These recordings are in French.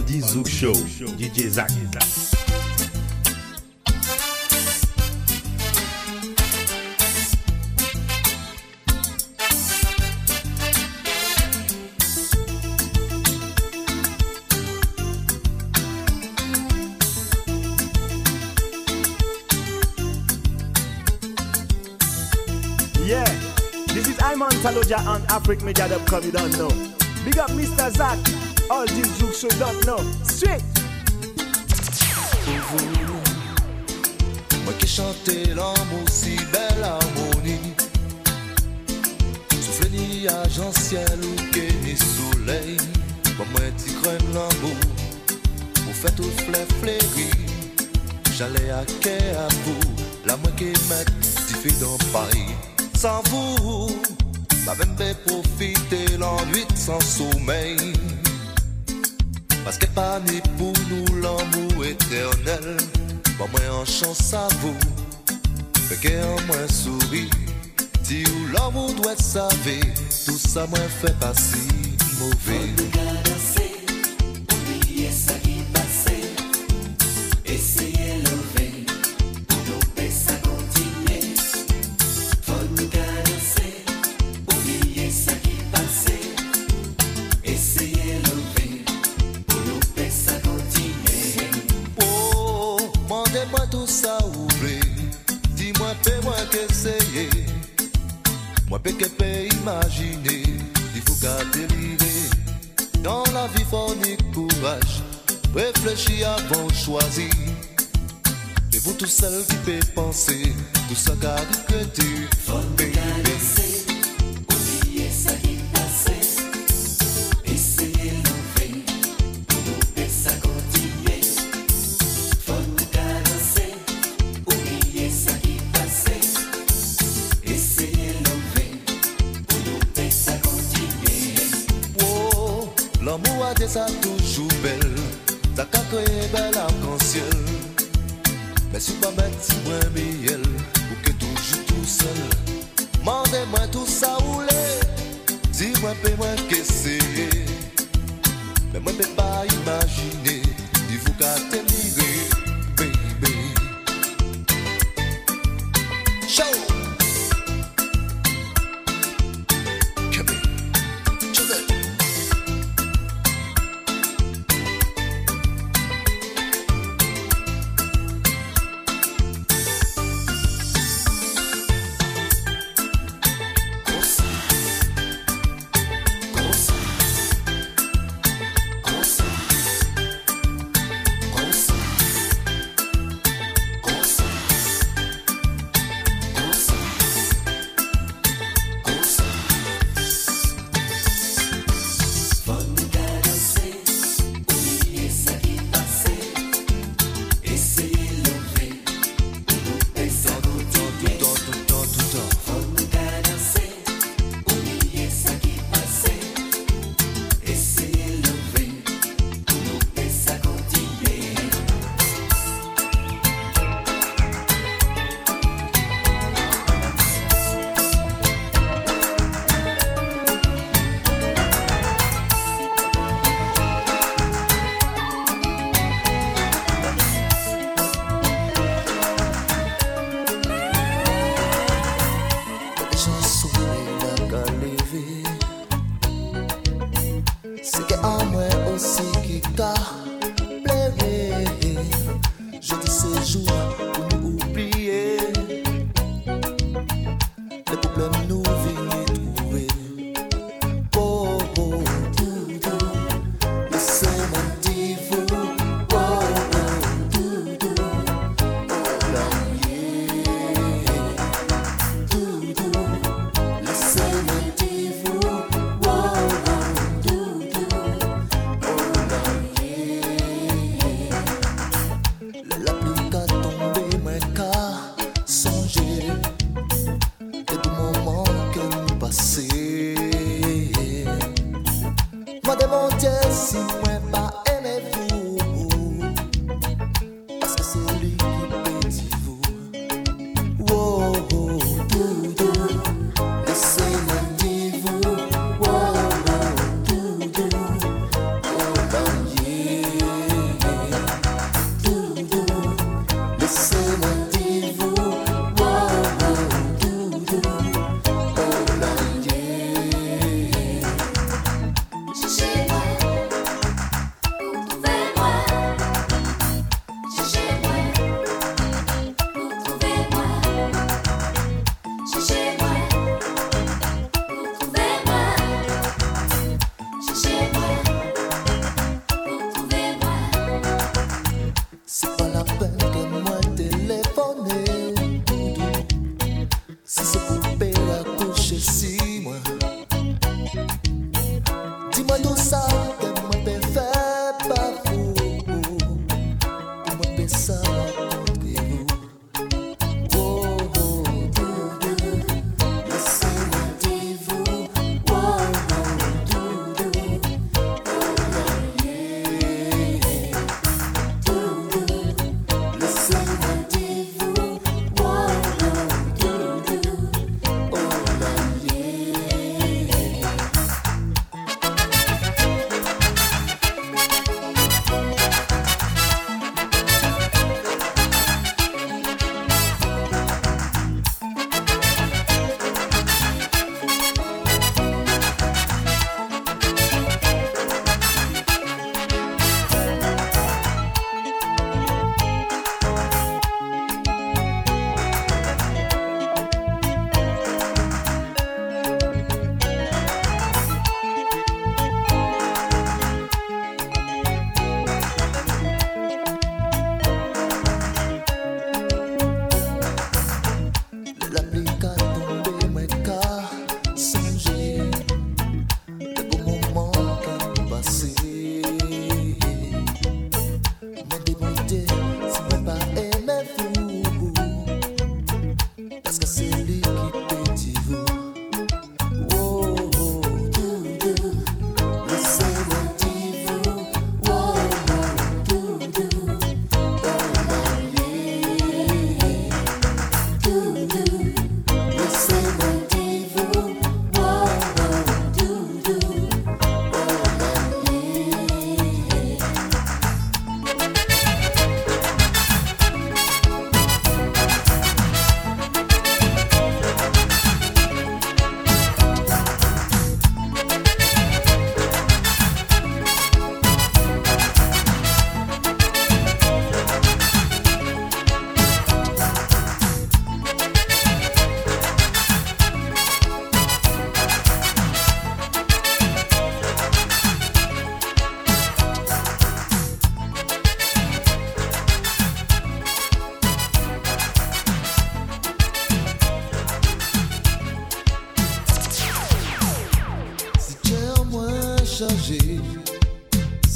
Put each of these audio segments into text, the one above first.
Zouk Show, DJ. Yeah, this is Iman Taloja on AfricMedia.com, you don't know. Big up Mr. Zach, all these jokes so don't know. Straight. Moi qui chantais l'amour si belle harmonie Souffle ni agent ciel ou ni soleil Moi moi ti crème l'amour Ou fait tout fleur fleuri J'allais à quai à vous La moi qui met ti fait dans Paris Sans vous Pas même profiter l'ennui sans sommeil Paske pa ni pou nou l'amou eternel Ba mwen an chan savou Peke an mwen souri Ti ou l'amou dwe save Tout sa mwen fe pasi mouve. Tout ça ouvré Dis-moi, fais-moi qu'essayer. Moi, peut que imaginer Il faut qu'à délivrer Dans la vie, faut ni courage. Réfléchis avant de choisir. Et vous tout seul qui peut penser. Tout ça qu'a regretté Baby Oh,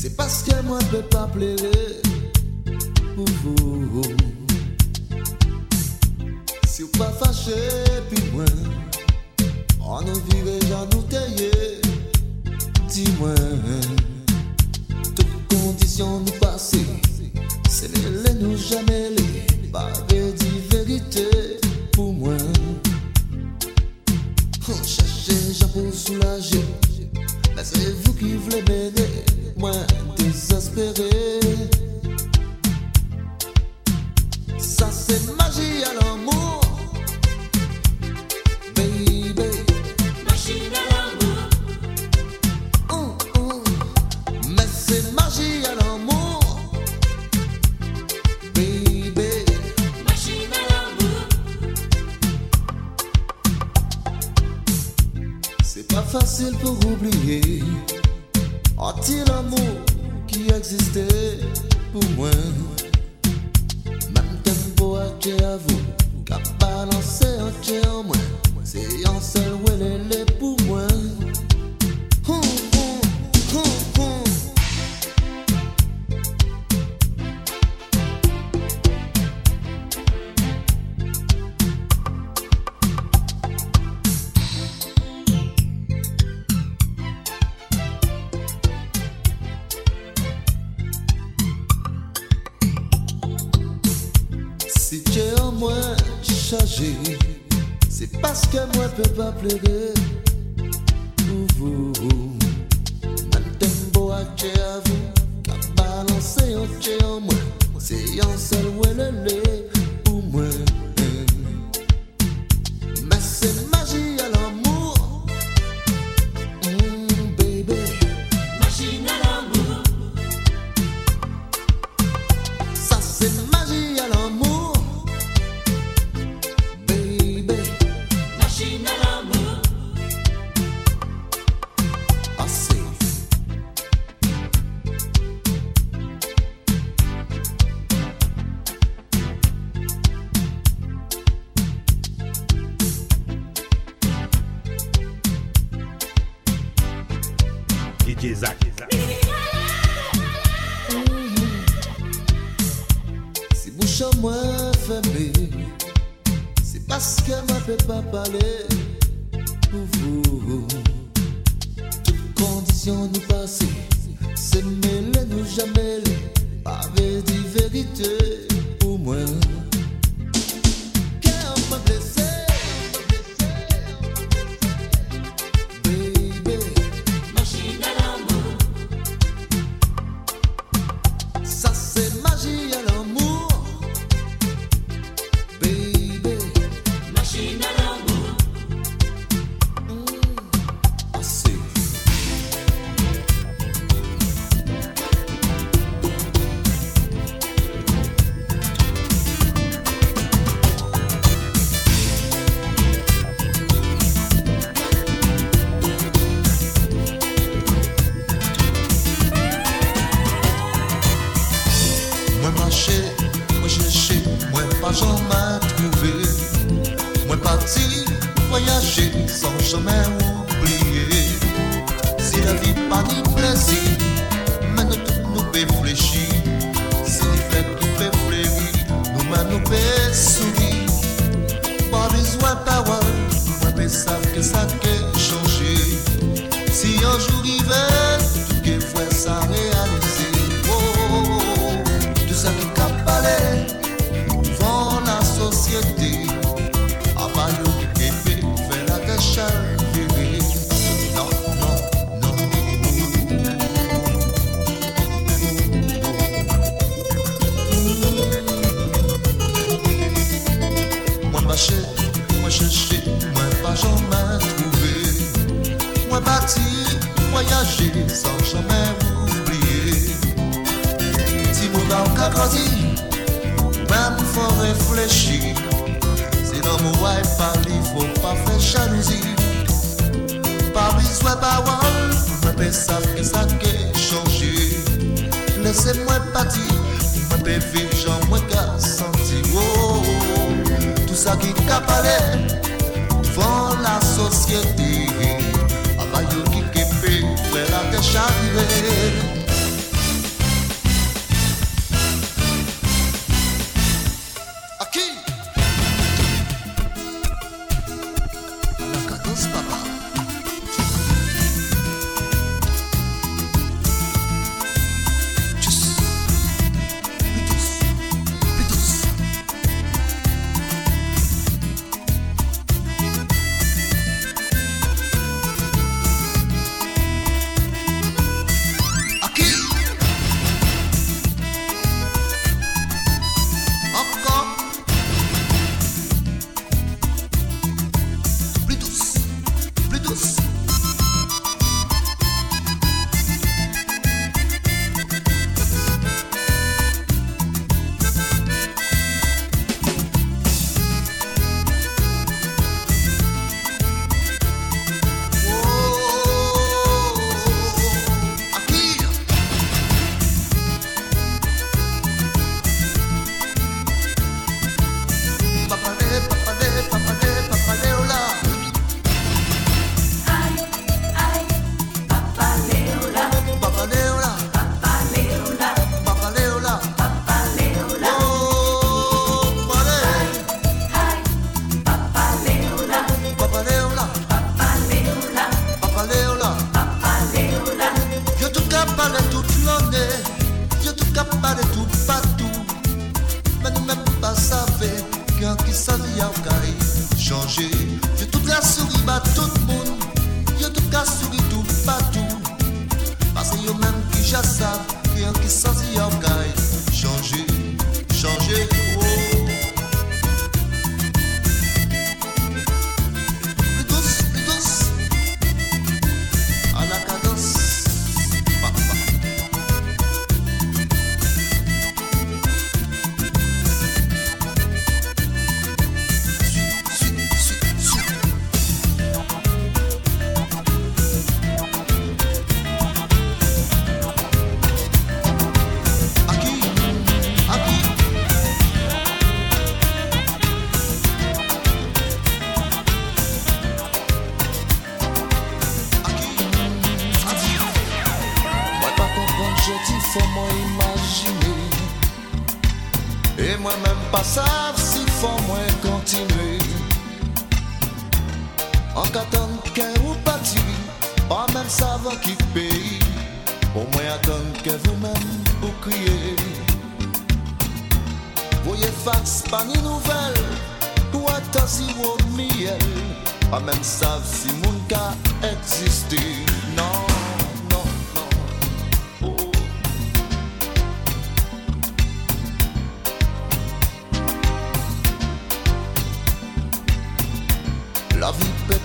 Se paske mwen pe pa plele pou vou Si ou pa fache pi mwen An an vive c'est parce que moi je peux pas plaider. Pour vous, Maltempo a tché à vous, la balance en tché en moi, c'est un seul ou pour moi. lese mwen pati Mwen pe viv jan mwen ka santi oh, oh, Tout sa ki kapare Van la sosyete Aba yo ki kepe Fè la te chavire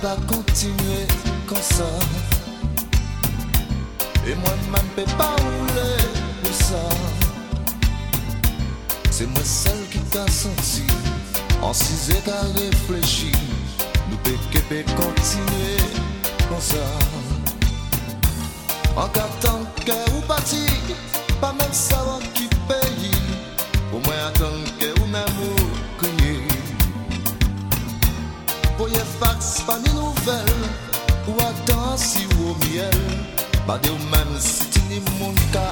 pas continuer comme ça. Et moi-même, peux pas rouler pour ça. C'est moi celle qui t'a senti. En six états réfléchi, nous peut que continuer comme ça. En captant que ou parti, pas même savoir qui. miel Ba de ou men siti ni moun ka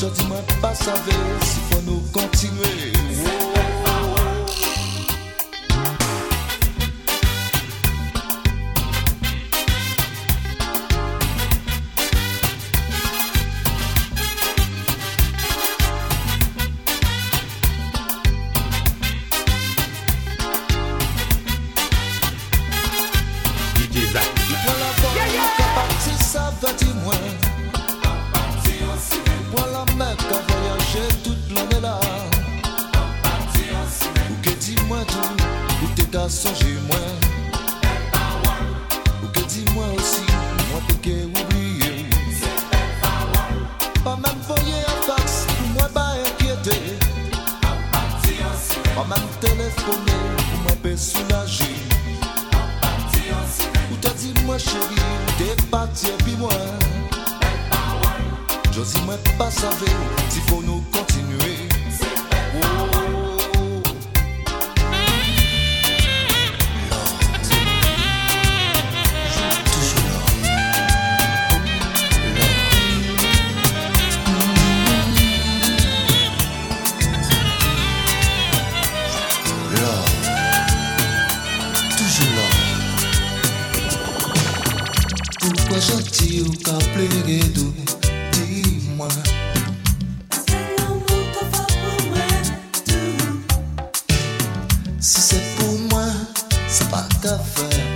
Jodi mwen pa save si fwa nou kontinue. café.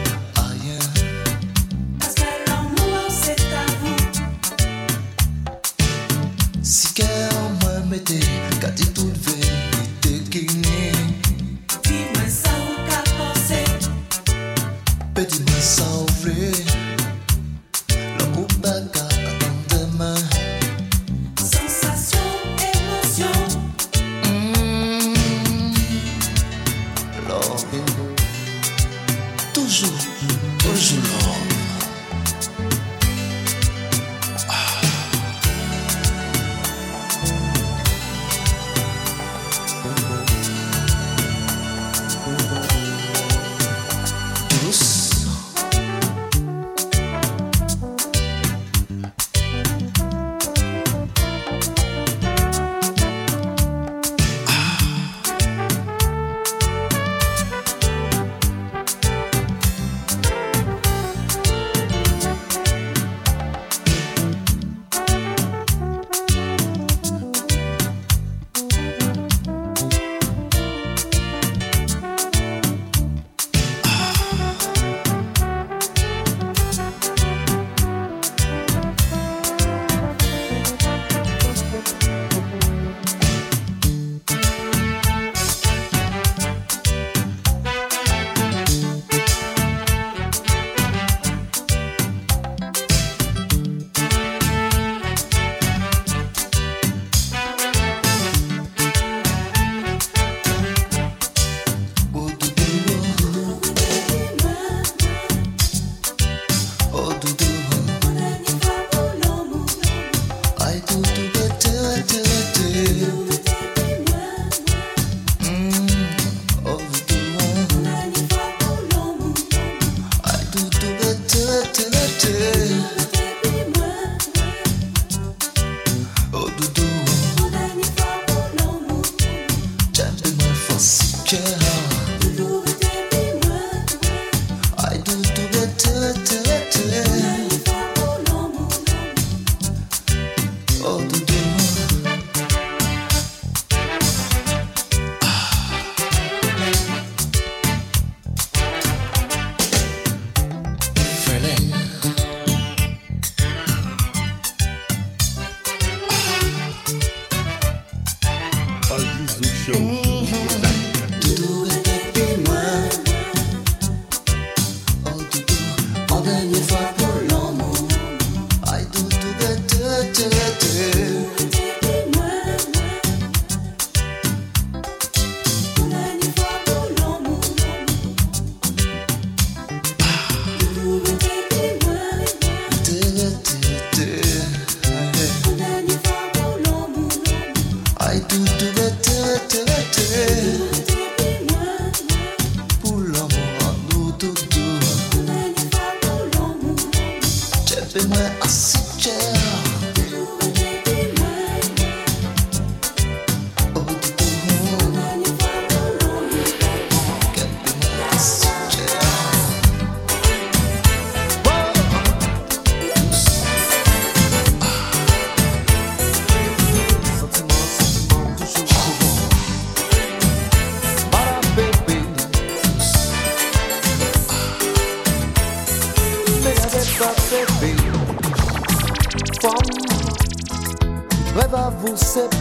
been where I sit you.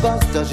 basta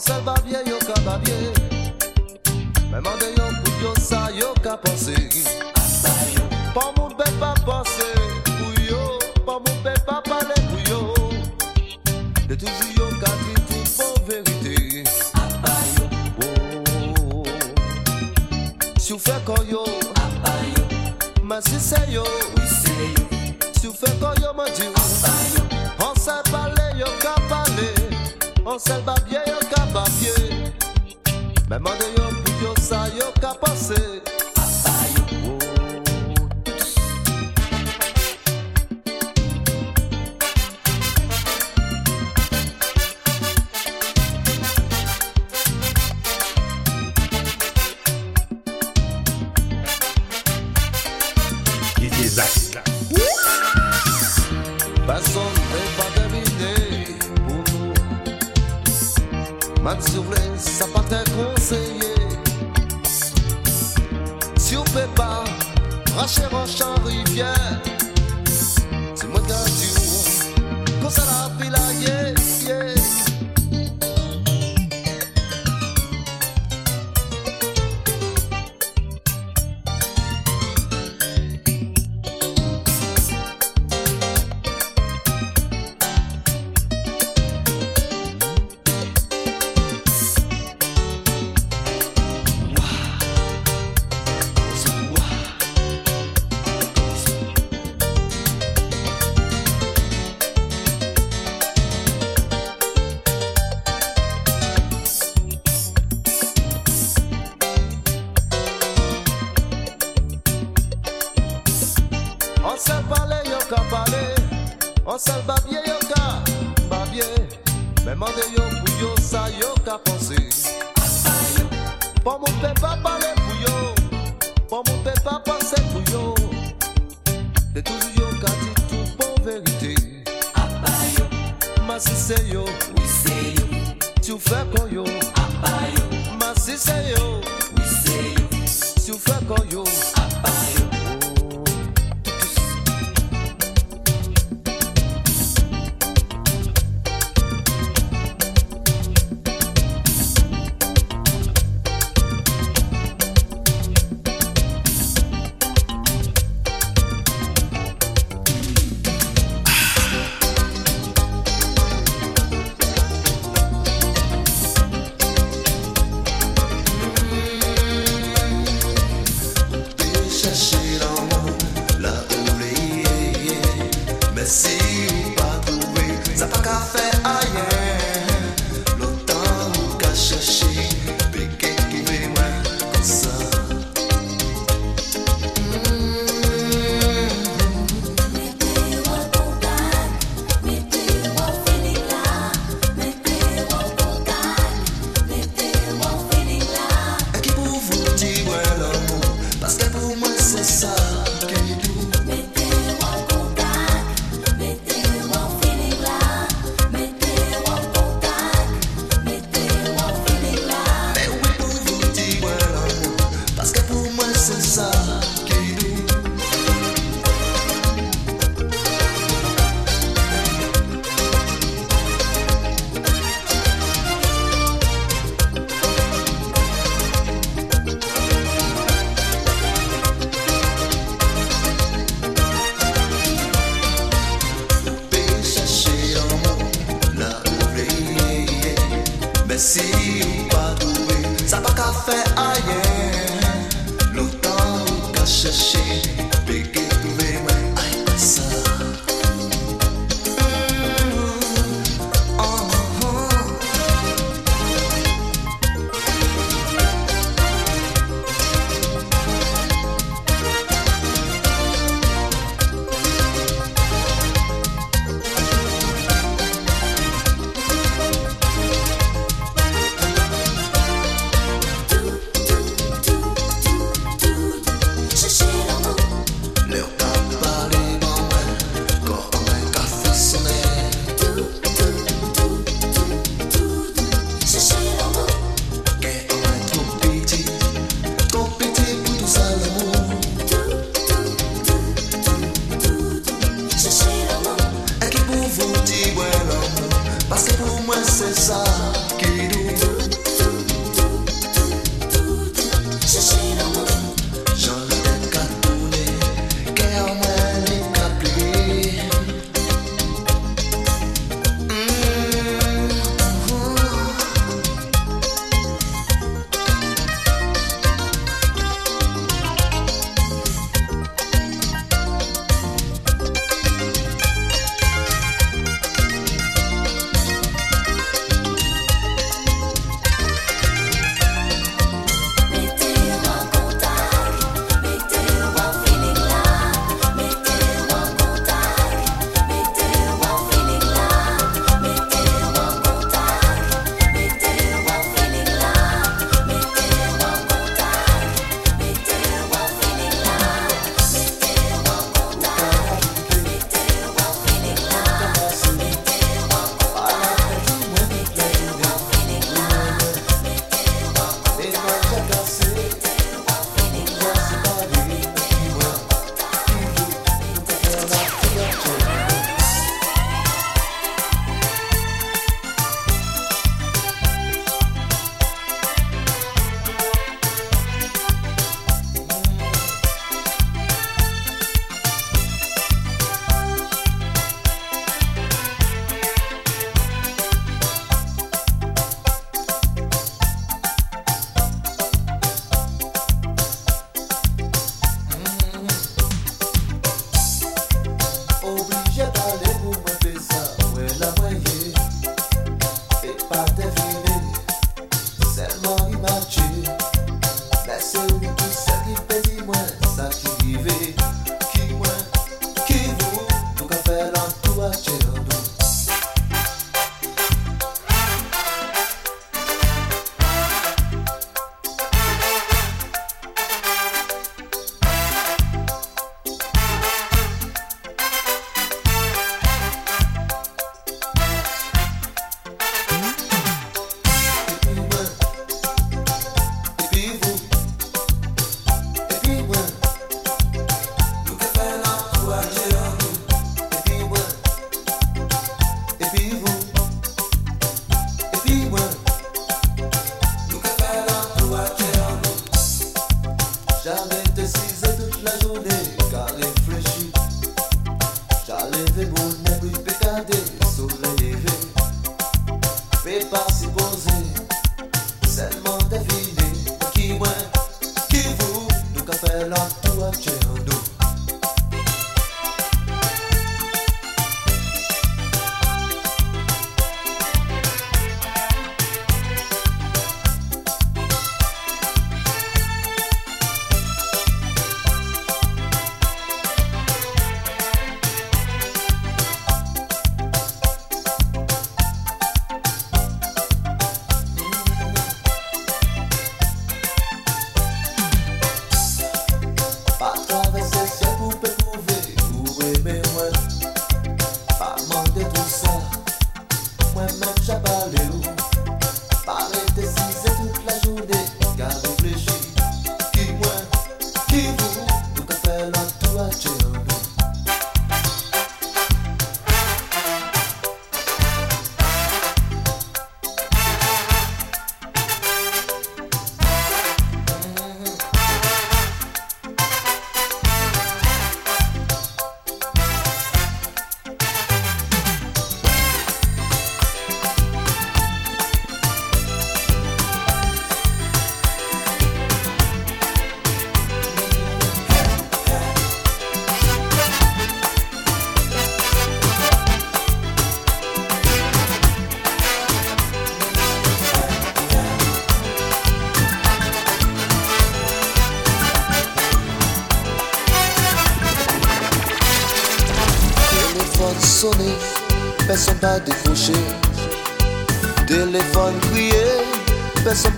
Pensel babye yo ka babye Mè mande yo kou yo sa yo ka pense Pa moun pe pa pense pou yo. Pa moun pe pa pale pou yo. De toujou yo ka di tout pou verite oh. Si ou fe kon yo? Mè si se yo Si ou fe kon yo mè di ou Ansel pale yo ka pale Mèman de yo pou yo sa yo ka pase.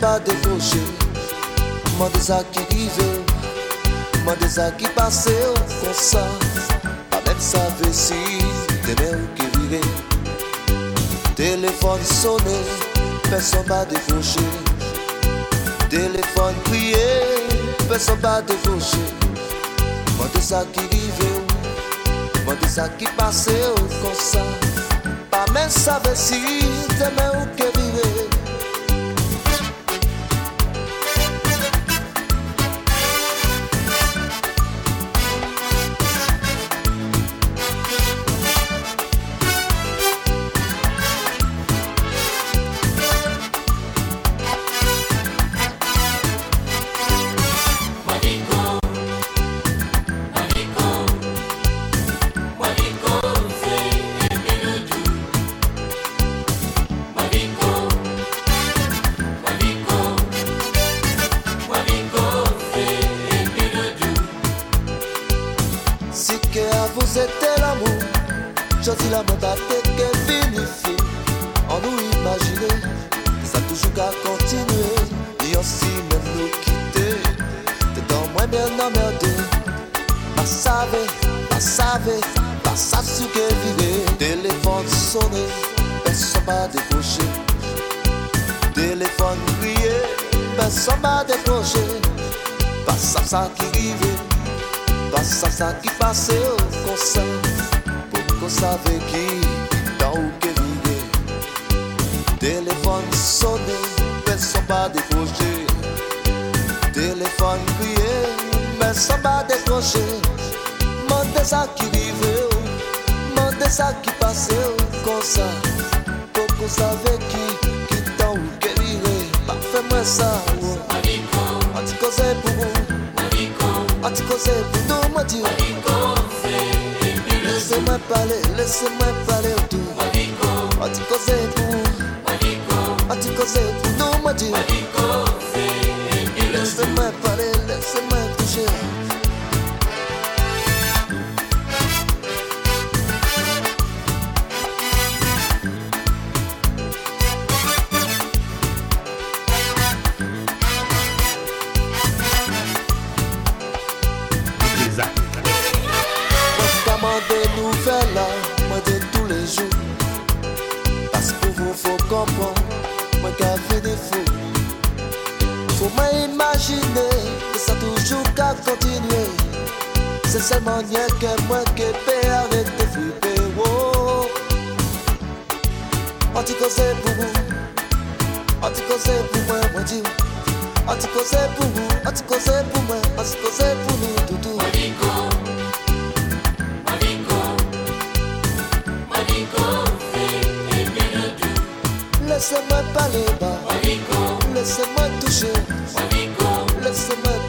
pas débauché, m'en desa qui rive, m'en desa qui passe comme ça, pas même savait si demain qui virait. Téléphone sonné, personne pas débauché, téléphone crié, personne pas débauché, m'en desa qui rive, m'en desa qui passe comme ça, pas même savait si demain qui virait. Essa que passeu cosa Pouco sabe que Que tão querida. Pa fema essa Maricon Ati cose bubu Maricon Ati cose bubu mati Maricon Laissez-moi parler, laissez-moi parler tout Maricon Ati cose bubu Maricon Ati cose bubu mati Maricon Laissez-moi parler, laissez-moi toucher toujours qu'à continuer. C'est seulement rien que moi qui paie avec des flippés oh. On dit que c'est pour vous. On dit que c'est pour moi, moi dis On dit que c'est pour vous, on dit que c'est pour moi On dit que c'est pour nous, tout tout Laissez-moi parler bas. Laissez-moi toucher. Laissez-moi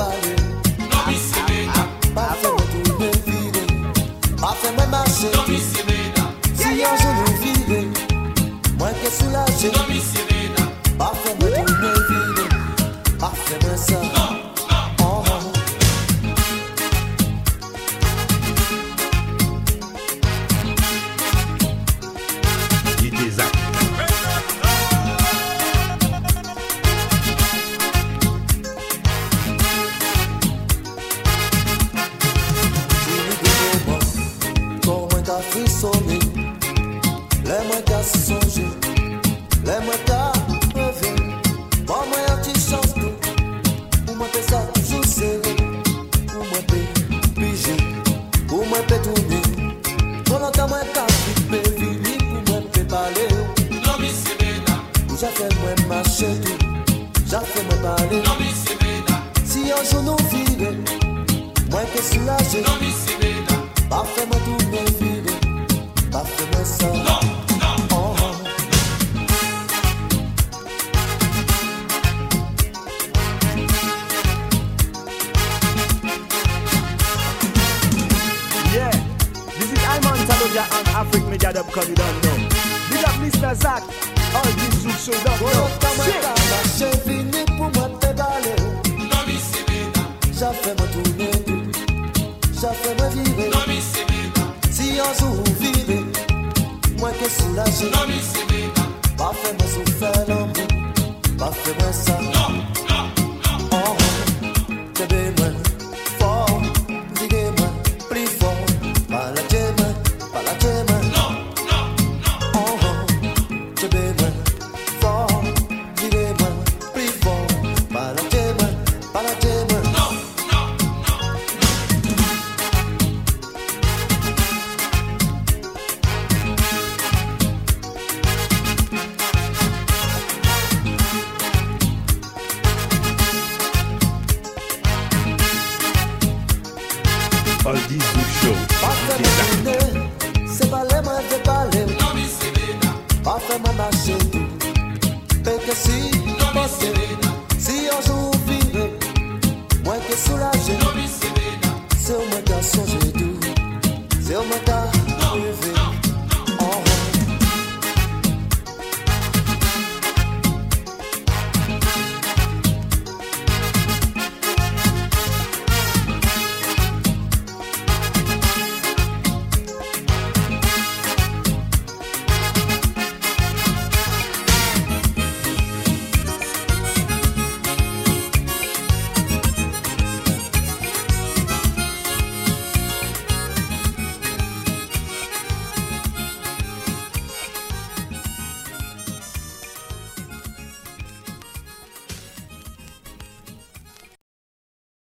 everybody Bafè mwen sou fè nan mou Bafè mwen sa